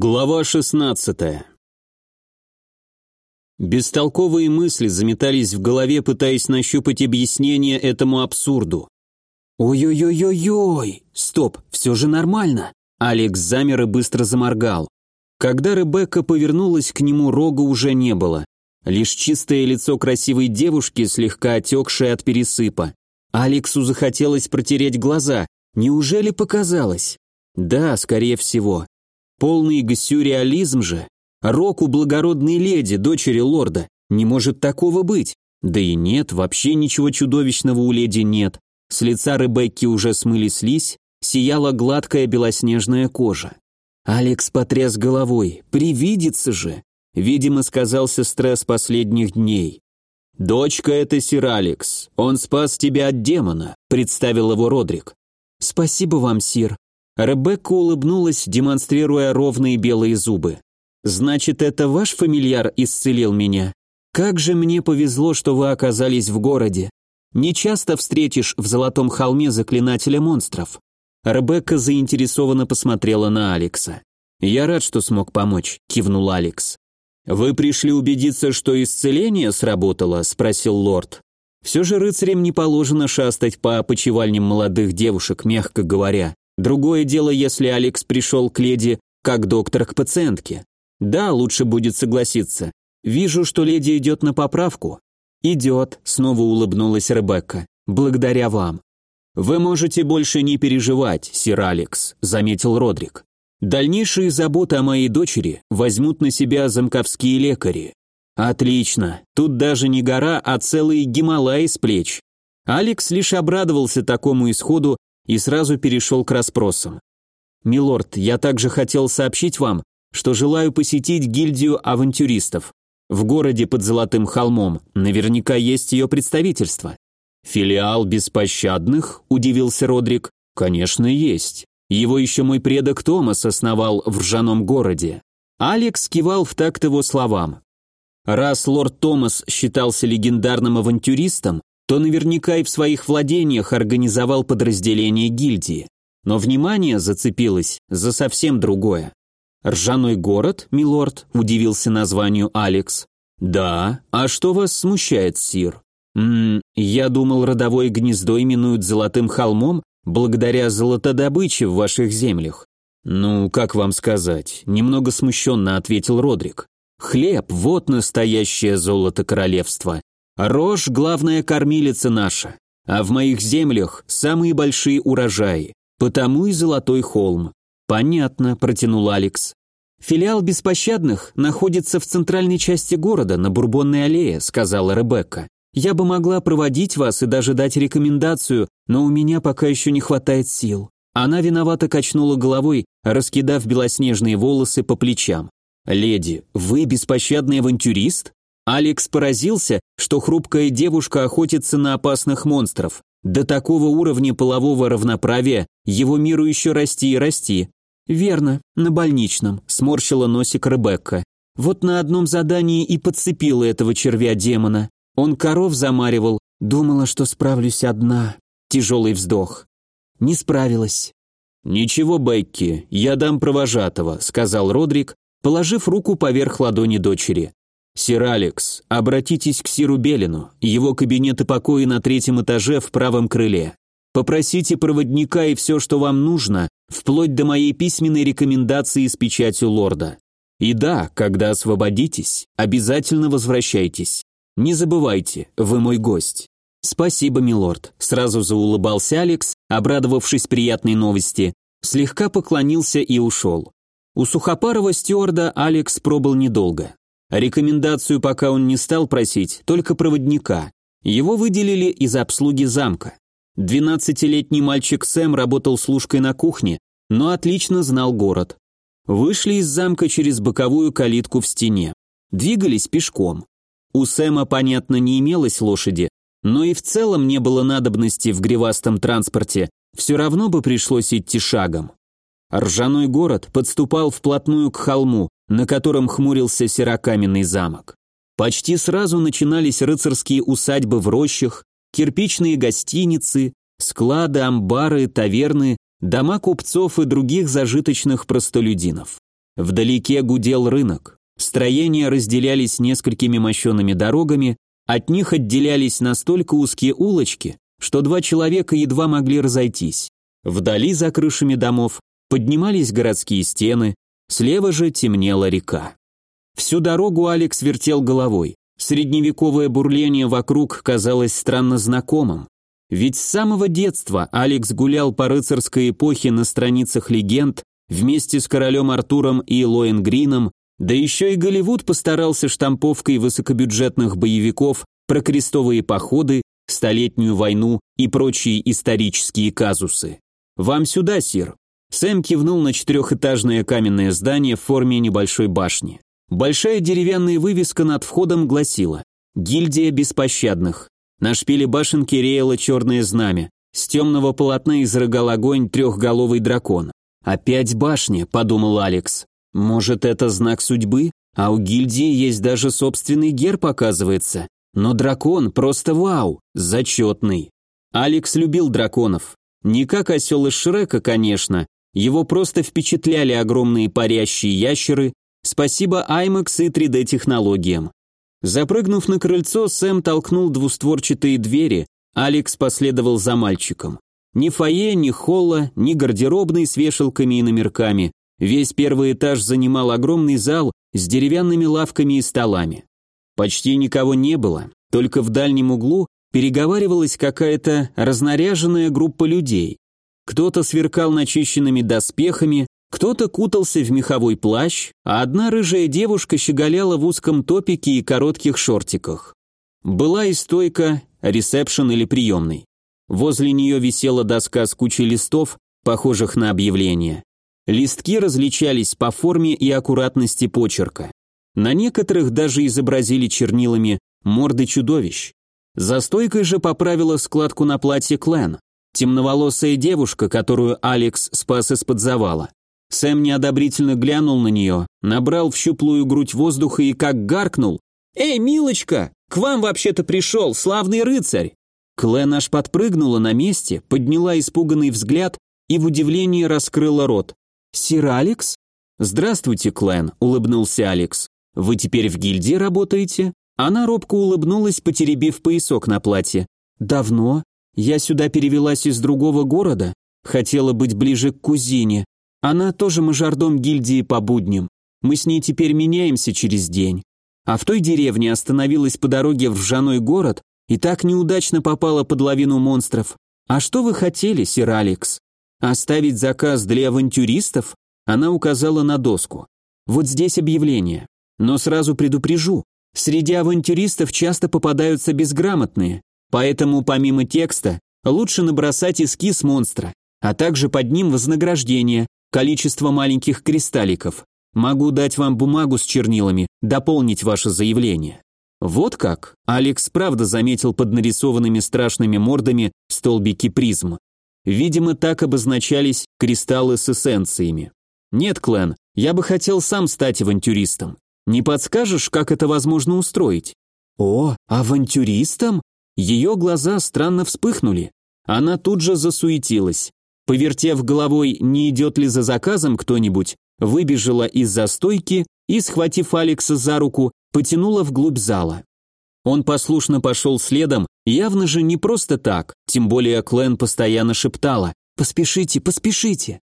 Глава 16 Бестолковые мысли заметались в голове, пытаясь нащупать объяснение этому абсурду. «Ой-ой-ой-ой-ой! Стоп, все же нормально!» Алекс замер и быстро заморгал. Когда Ребекка повернулась к нему, рога уже не было. Лишь чистое лицо красивой девушки, слегка отекшее от пересыпа. Алексу захотелось протереть глаза. Неужели показалось? Да, скорее всего. Полный гасюрреализм же. Рок у благородной леди, дочери лорда. Не может такого быть. Да и нет, вообще ничего чудовищного у леди нет. С лица Ребекки уже смыли слизь, сияла гладкая белоснежная кожа. Алекс потряс головой. Привидится же. Видимо, сказался стресс последних дней. «Дочка — это сир Алекс. Он спас тебя от демона», — представил его Родрик. «Спасибо вам, сир», Ребекка улыбнулась, демонстрируя ровные белые зубы. «Значит, это ваш фамильяр исцелил меня? Как же мне повезло, что вы оказались в городе. Не часто встретишь в Золотом холме заклинателя монстров». Ребекка заинтересованно посмотрела на Алекса. «Я рад, что смог помочь», — кивнул Алекс. «Вы пришли убедиться, что исцеление сработало?» — спросил лорд. «Все же рыцарям не положено шастать по опочивальням молодых девушек, мягко говоря. Другое дело, если Алекс пришел к леди как доктор к пациентке. Да, лучше будет согласиться. Вижу, что леди идет на поправку. Идет, снова улыбнулась Ребекка. Благодаря вам. Вы можете больше не переживать, сир Алекс, заметил Родрик. Дальнейшие заботы о моей дочери возьмут на себя замковские лекари. Отлично. Тут даже не гора, а целый Гималай с плеч. Алекс лишь обрадовался такому исходу и сразу перешел к расспросам. «Милорд, я также хотел сообщить вам, что желаю посетить гильдию авантюристов. В городе под Золотым холмом наверняка есть ее представительство». «Филиал беспощадных?» – удивился Родрик. «Конечно, есть. Его еще мой предок Томас основал в ржаном городе». Алекс кивал в такт его словам. Раз лорд Томас считался легендарным авантюристом, то наверняка и в своих владениях организовал подразделение гильдии. Но внимание зацепилось за совсем другое. «Ржаной город, милорд?» – удивился названию Алекс. «Да. А что вас смущает, сир?» «Ммм, я думал, родовое гнездо именуют Золотым холмом благодаря золотодобыче в ваших землях». «Ну, как вам сказать?» – немного смущенно ответил Родрик. «Хлеб – вот настоящее золото королевства. Рожь – главная кормилица наша, а в моих землях самые большие урожаи, потому и золотой холм. Понятно, протянул Алекс. Филиал беспощадных находится в центральной части города, на Бурбонной аллее, сказала Ребекка. Я бы могла проводить вас и даже дать рекомендацию, но у меня пока еще не хватает сил. Она виновато качнула головой, раскидав белоснежные волосы по плечам. «Леди, вы беспощадный авантюрист?» Алекс поразился, что хрупкая девушка охотится на опасных монстров. До такого уровня полового равноправия его миру еще расти и расти. «Верно, на больничном», – сморщила носик Ребекка. «Вот на одном задании и подцепила этого червя-демона. Он коров замаривал, думала, что справлюсь одна». Тяжелый вздох. «Не справилась». «Ничего, Бекки, я дам провожатого», – сказал Родрик, положив руку поверх ладони дочери. «Сир Алекс, обратитесь к Сиру Белину, его кабинет и покои на третьем этаже в правом крыле. Попросите проводника и все, что вам нужно, вплоть до моей письменной рекомендации с печатью лорда. И да, когда освободитесь, обязательно возвращайтесь. Не забывайте, вы мой гость». «Спасибо, милорд», — сразу заулыбался Алекс, обрадовавшись приятной новости, слегка поклонился и ушел. У сухопарого стюарда Алекс пробыл недолго. Рекомендацию пока он не стал просить, только проводника. Его выделили из обслуги замка. Двенадцатилетний мальчик Сэм работал служкой на кухне, но отлично знал город. Вышли из замка через боковую калитку в стене. Двигались пешком. У Сэма, понятно, не имелось лошади, но и в целом не было надобности в гривастом транспорте, все равно бы пришлось идти шагом. Ржаной город подступал вплотную к холму, на котором хмурился серокаменный замок. Почти сразу начинались рыцарские усадьбы в рощах, кирпичные гостиницы, склады, амбары, таверны, дома купцов и других зажиточных простолюдинов. Вдалеке гудел рынок. Строения разделялись несколькими мощеными дорогами, от них отделялись настолько узкие улочки, что два человека едва могли разойтись. Вдали за крышами домов поднимались городские стены, слева же темнела река. Всю дорогу Алекс вертел головой. Средневековое бурление вокруг казалось странно знакомым. Ведь с самого детства Алекс гулял по рыцарской эпохе на страницах легенд вместе с королем Артуром и Лоэн Грином, да еще и Голливуд постарался штамповкой высокобюджетных боевиков про крестовые походы, столетнюю войну и прочие исторические казусы. «Вам сюда, сир». Сэм кивнул на четырехэтажное каменное здание в форме небольшой башни. Большая деревянная вывеска над входом гласила «Гильдия беспощадных». На шпиле башенки реяло черное знамя. С темного полотна изрыгал огонь трехголовый дракон. «Опять башня», — подумал Алекс. «Может, это знак судьбы? А у гильдии есть даже собственный герб, оказывается. Но дракон просто вау, зачетный». Алекс любил драконов. Не как осел из Шрека, конечно. Его просто впечатляли огромные парящие ящеры, спасибо IMAX и 3D-технологиям. Запрыгнув на крыльцо, Сэм толкнул двустворчатые двери, Алекс последовал за мальчиком. Ни фойе, ни холла, ни гардеробной с вешалками и номерками. Весь первый этаж занимал огромный зал с деревянными лавками и столами. Почти никого не было, только в дальнем углу переговаривалась какая-то разнаряженная группа людей. Кто-то сверкал начищенными доспехами, кто-то кутался в меховой плащ, а одна рыжая девушка щеголяла в узком топике и коротких шортиках. Была и стойка, ресепшн или приемный. Возле нее висела доска с кучей листов, похожих на объявления. Листки различались по форме и аккуратности почерка. На некоторых даже изобразили чернилами морды чудовищ. За стойкой же поправила складку на платье Клен, темноволосая девушка, которую Алекс спас из-под завала. Сэм неодобрительно глянул на нее, набрал в щуплую грудь воздуха и как гаркнул. «Эй, милочка, к вам вообще-то пришел славный рыцарь!» Клен аж подпрыгнула на месте, подняла испуганный взгляд и в удивлении раскрыла рот. «Сир Алекс?» «Здравствуйте, Клен», — улыбнулся Алекс. «Вы теперь в гильдии работаете?» Она робко улыбнулась, потеребив поясок на платье. «Давно. Я сюда перевелась из другого города. Хотела быть ближе к кузине. Она тоже мажордом гильдии по будням. Мы с ней теперь меняемся через день. А в той деревне остановилась по дороге в ржаной город и так неудачно попала под лавину монстров. А что вы хотели, сир Алекс? Оставить заказ для авантюристов? Она указала на доску. Вот здесь объявление. Но сразу предупрежу, среди авантюристов часто попадаются безграмотные, поэтому помимо текста лучше набросать эскиз монстра, а также под ним вознаграждение, количество маленьких кристалликов. Могу дать вам бумагу с чернилами, дополнить ваше заявление». Вот как? Алекс правда заметил под нарисованными страшными мордами столбики призм. Видимо, так обозначались кристаллы с эссенциями. Нет, Клен, я бы хотел сам стать авантюристом. Не подскажешь, как это возможно устроить? О, авантюристом? Ее глаза странно вспыхнули. Она тут же засуетилась. Повертев головой, не идет ли за заказом кто-нибудь, выбежала из застойки и, схватив Алекса за руку, потянула вглубь зала. Он послушно пошел следом, явно же не просто так, тем более Клен постоянно шептала «Поспешите, поспешите».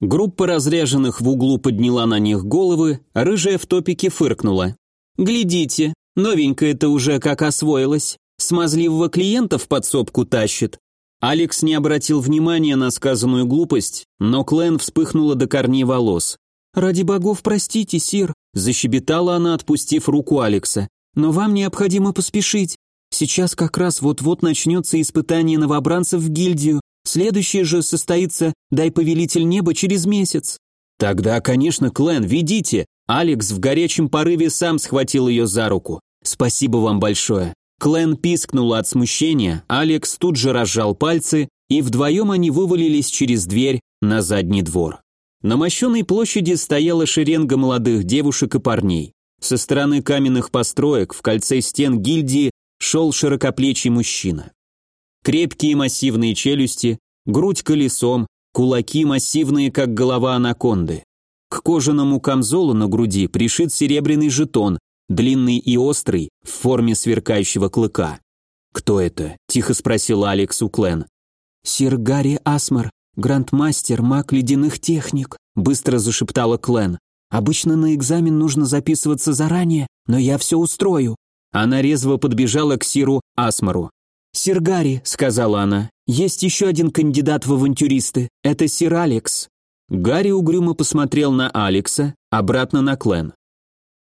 Группа разряженных в углу подняла на них головы, рыжая в топике фыркнула. «Глядите, новенькая-то уже как освоилась, смазливого клиента в подсобку тащит, Алекс не обратил внимания на сказанную глупость, но Клен вспыхнула до корней волос. «Ради богов, простите, сир», – защебетала она, отпустив руку Алекса. «Но вам необходимо поспешить. Сейчас как раз вот-вот начнется испытание новобранцев в гильдию. Следующее же состоится «Дай повелитель неба» через месяц». «Тогда, конечно, Клен, ведите!» Алекс в горячем порыве сам схватил ее за руку. «Спасибо вам большое. Клен пискнула от смущения, Алекс тут же разжал пальцы, и вдвоем они вывалились через дверь на задний двор. На мощенной площади стояла шеренга молодых девушек и парней. Со стороны каменных построек в кольце стен гильдии шел широкоплечий мужчина. Крепкие массивные челюсти, грудь колесом, кулаки массивные, как голова анаконды. К кожаному камзолу на груди пришит серебряный жетон, длинный и острый, в форме сверкающего клыка. «Кто это?» – тихо спросил Алекс у Клен. «Сир Гарри Асмар, грандмастер, маг ледяных техник», – быстро зашептала Клен. «Обычно на экзамен нужно записываться заранее, но я все устрою». Она резво подбежала к Сиру Асмару. «Сир Гарри», — сказала она, — «есть еще один кандидат в авантюристы. Это сир Алекс». Гарри угрюмо посмотрел на Алекса, обратно на Клен.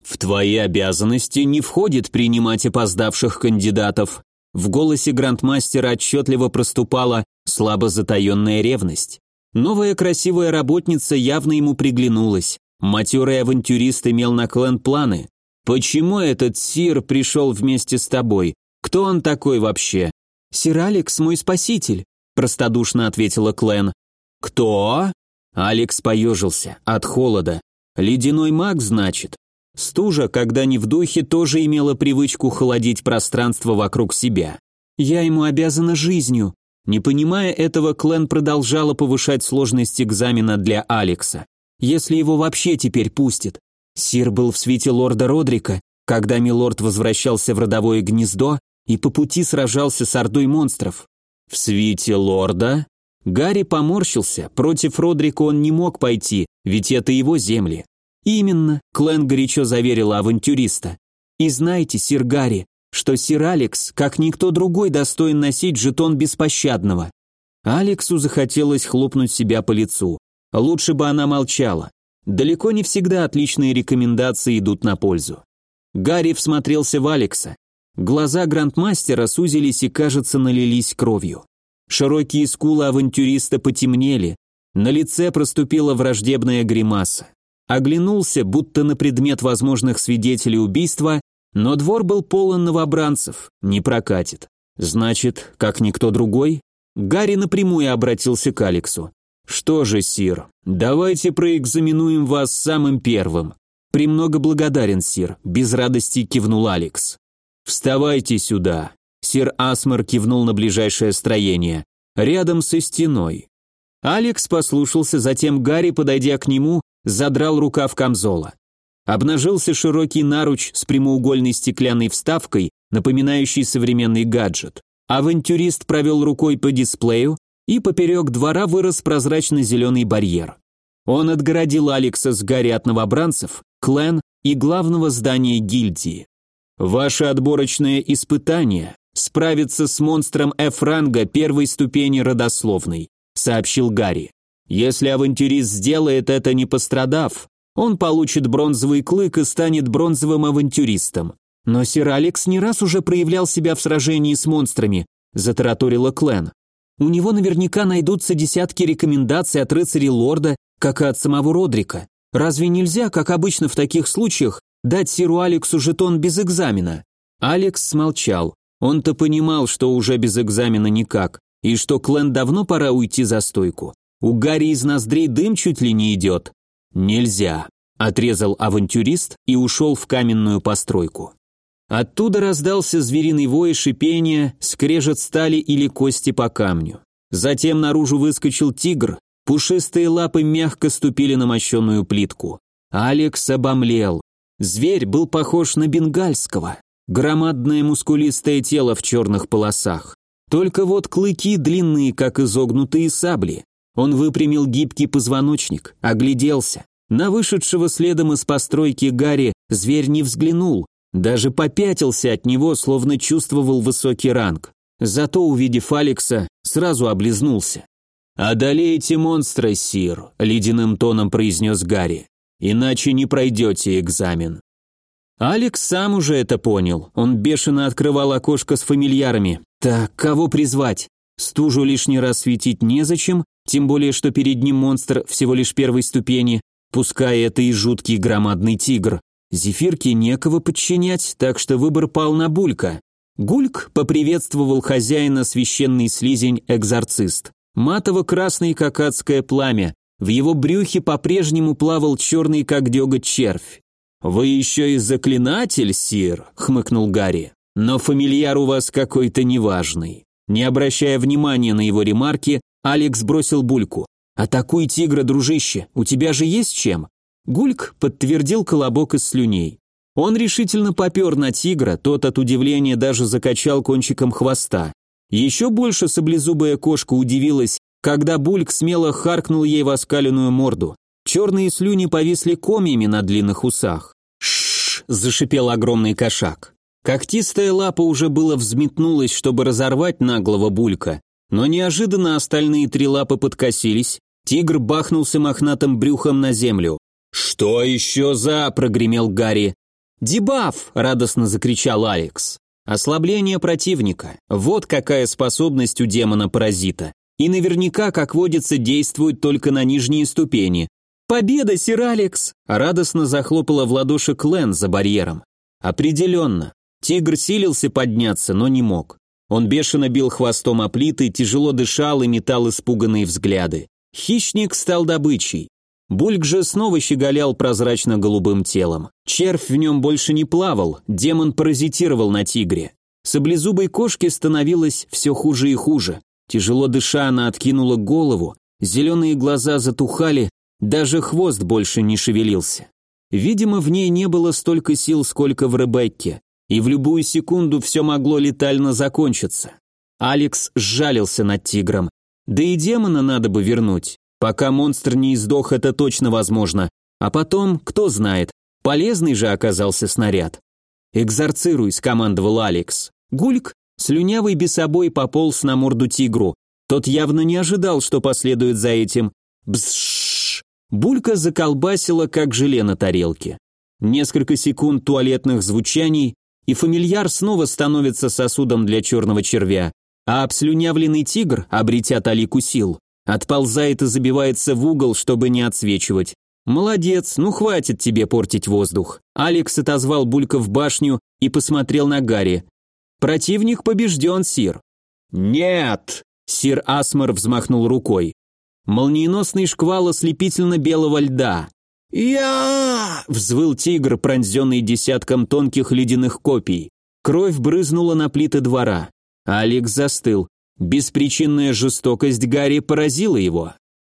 «В твои обязанности не входит принимать опоздавших кандидатов». В голосе грандмастера отчетливо проступала слабо затаенная ревность. Новая красивая работница явно ему приглянулась. Матерый авантюрист имел на Клен планы. «Почему этот сир пришел вместе с тобой? Кто он такой вообще?» «Сир Алекс мой спаситель», – простодушно ответила Клен. «Кто?» Алекс поежился от холода. «Ледяной маг, значит?» Стужа, когда не в духе, тоже имела привычку холодить пространство вокруг себя. «Я ему обязана жизнью». Не понимая этого, Клен продолжала повышать сложность экзамена для Алекса. «Если его вообще теперь пустят». Сир был в свите лорда Родрика, когда милорд возвращался в родовое гнездо и по пути сражался с ордой монстров. В свите лорда? Гарри поморщился, против Родрика он не мог пойти, ведь это его земли. Именно, Клен горячо заверила авантюриста. И знайте, сир Гарри, что сир Алекс, как никто другой, достоин носить жетон беспощадного. Алексу захотелось хлопнуть себя по лицу. Лучше бы она молчала. Далеко не всегда отличные рекомендации идут на пользу. Гарри всмотрелся в Алекса. Глаза грандмастера сузились и, кажется, налились кровью. Широкие скулы авантюриста потемнели, на лице проступила враждебная гримаса. Оглянулся, будто на предмет возможных свидетелей убийства, но двор был полон новобранцев, не прокатит. Значит, как никто другой? Гарри напрямую обратился к Алексу. «Что же, Сир, давайте проэкзаменуем вас самым первым». «Премного благодарен, Сир», – без радости кивнул Алекс. «Вставайте сюда!» Сир Асмар кивнул на ближайшее строение. «Рядом со стеной». Алекс послушался, затем Гарри, подойдя к нему, задрал рукав камзола. Обнажился широкий наруч с прямоугольной стеклянной вставкой, напоминающий современный гаджет. Авантюрист провел рукой по дисплею, и поперек двора вырос прозрачно-зеленый барьер. Он отгородил Алекса с Гарри от новобранцев, клен и главного здания гильдии. Ваше отборочное испытание – справиться с монстром F-ранга первой ступени родословной, сообщил Гарри. Если авантюрист сделает это не пострадав, он получит бронзовый клык и станет бронзовым авантюристом. Но сир Алекс не раз уже проявлял себя в сражении с монстрами, затараторила Клен. У него наверняка найдутся десятки рекомендаций от рыцарей лорда, как и от самого Родрика. Разве нельзя, как обычно в таких случаях, Дать Сиру Алексу жетон без экзамена. Алекс смолчал. Он-то понимал, что уже без экзамена никак, и что Клен давно пора уйти за стойку. У Гарри из ноздрей дым чуть ли не идет. Нельзя. Отрезал авантюрист и ушел в каменную постройку. Оттуда раздался звериный вой, шипение, скрежет стали или кости по камню. Затем наружу выскочил тигр, пушистые лапы мягко ступили на мощенную плитку. Алекс обомлел. Зверь был похож на бенгальского. Громадное мускулистое тело в черных полосах. Только вот клыки длинные, как изогнутые сабли. Он выпрямил гибкий позвоночник, огляделся. На вышедшего следом из постройки Гарри зверь не взглянул, даже попятился от него, словно чувствовал высокий ранг. Зато, увидев Алекса, сразу облизнулся. «Одолейте монстра, Сир», — ледяным тоном произнес Гарри иначе не пройдете экзамен». Алекс сам уже это понял. Он бешено открывал окошко с фамильярами. Так, кого призвать? Стужу лишний раз светить незачем, тем более, что перед ним монстр всего лишь первой ступени, пускай это и жуткий громадный тигр. Зефирке некого подчинять, так что выбор пал на Булька. Гульк поприветствовал хозяина священный слизень-экзорцист. Матово-красный, как адское пламя, в его брюхе по-прежнему плавал черный, как деготь, червь. «Вы еще и заклинатель, сир», — хмыкнул Гарри. «Но фамильяр у вас какой-то неважный». Не обращая внимания на его ремарки, Алекс бросил бульку. «Атакуй тигра, дружище, у тебя же есть чем?» Гульк подтвердил колобок из слюней. Он решительно попер на тигра, тот от удивления даже закачал кончиком хвоста. Еще больше саблезубая кошка удивилась, когда Бульк смело харкнул ей в оскаленную морду. Черные слюни повисли комьями на длинных усах. «Шшш!» – зашипел огромный кошак. Когтистая лапа уже было взметнулась, чтобы разорвать наглого Булька, но неожиданно остальные три лапы подкосились, тигр бахнулся мохнатым брюхом на землю. «Что еще за...» – прогремел Гарри. «Дебаф!» – радостно закричал Алекс. Ослабление противника. Вот какая способность у демона-паразита. И наверняка, как водится, действует только на нижние ступени. «Победа, сир Алекс!» Радостно захлопала в ладоши Клен за барьером. Определенно. Тигр силился подняться, но не мог. Он бешено бил хвостом о плиты, тяжело дышал и метал испуганные взгляды. Хищник стал добычей. Бульк же снова щеголял прозрачно-голубым телом. Червь в нем больше не плавал, демон паразитировал на тигре. Саблезубой кошке становилось все хуже и хуже. Тяжело дыша, она откинула голову, зеленые глаза затухали, даже хвост больше не шевелился. Видимо, в ней не было столько сил, сколько в Ребекке, и в любую секунду все могло летально закончиться. Алекс сжалился над тигром. Да и демона надо бы вернуть. Пока монстр не издох, это точно возможно. А потом, кто знает, полезный же оказался снаряд. «Экзорцируй», — скомандовал Алекс. Гульк, слюнявый бесобой, пополз на морду тигру. Тот явно не ожидал, что последует за этим. Бзшш! Булька заколбасила, как желе на тарелке. Несколько секунд туалетных звучаний, и фамильяр снова становится сосудом для черного червя, а обслюнявленный тигр, обретя талику сил, Отползает и забивается в угол, чтобы не отсвечивать. «Молодец, ну хватит тебе портить воздух». Алекс отозвал Булька в башню и посмотрел на Гарри. «Противник побежден, Сир». «Нет!» Сир Асмар взмахнул рукой. Молниеносный шквал ослепительно-белого льда. «Я!» – взвыл тигр, пронзенный десятком тонких ледяных копий. Кровь брызнула на плиты двора. Алекс застыл. Беспричинная жестокость Гарри поразила его.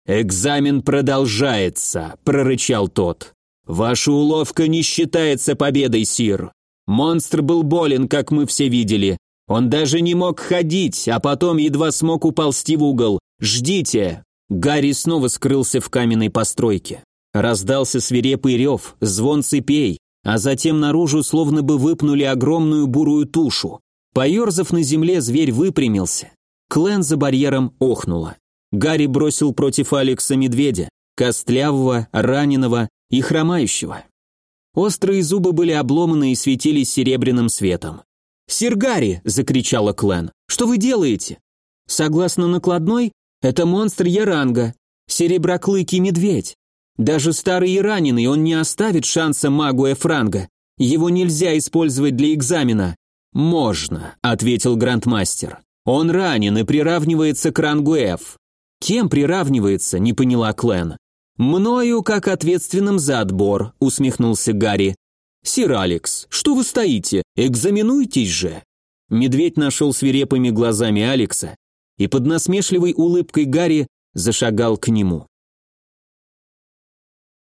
«Экзамен продолжается», – прорычал тот. «Ваша уловка не считается победой, Сир. Монстр был болен, как мы все видели. Он даже не мог ходить, а потом едва смог уползти в угол. Ждите!» Гарри снова скрылся в каменной постройке. Раздался свирепый рев, звон цепей, а затем наружу словно бы выпнули огромную бурую тушу. Поерзав на земле, зверь выпрямился. Клен за барьером охнула. Гарри бросил против Алекса медведя, костлявого, раненого и хромающего. Острые зубы были обломаны и светились серебряным светом. «Сир Гарри!» – закричала Клен. «Что вы делаете?» «Согласно накладной, это монстр Яранга, сереброклыкий медведь. Даже старый и раненый он не оставит шанса магу Эфранга. Его нельзя использовать для экзамена». «Можно», – ответил грандмастер. Он ранен и приравнивается к рангу F. Кем приравнивается, не поняла Клен. Мною, как ответственным за отбор, усмехнулся Гарри. Сир Алекс, что вы стоите? Экзаменуйтесь же. Медведь нашел свирепыми глазами Алекса и под насмешливой улыбкой Гарри зашагал к нему.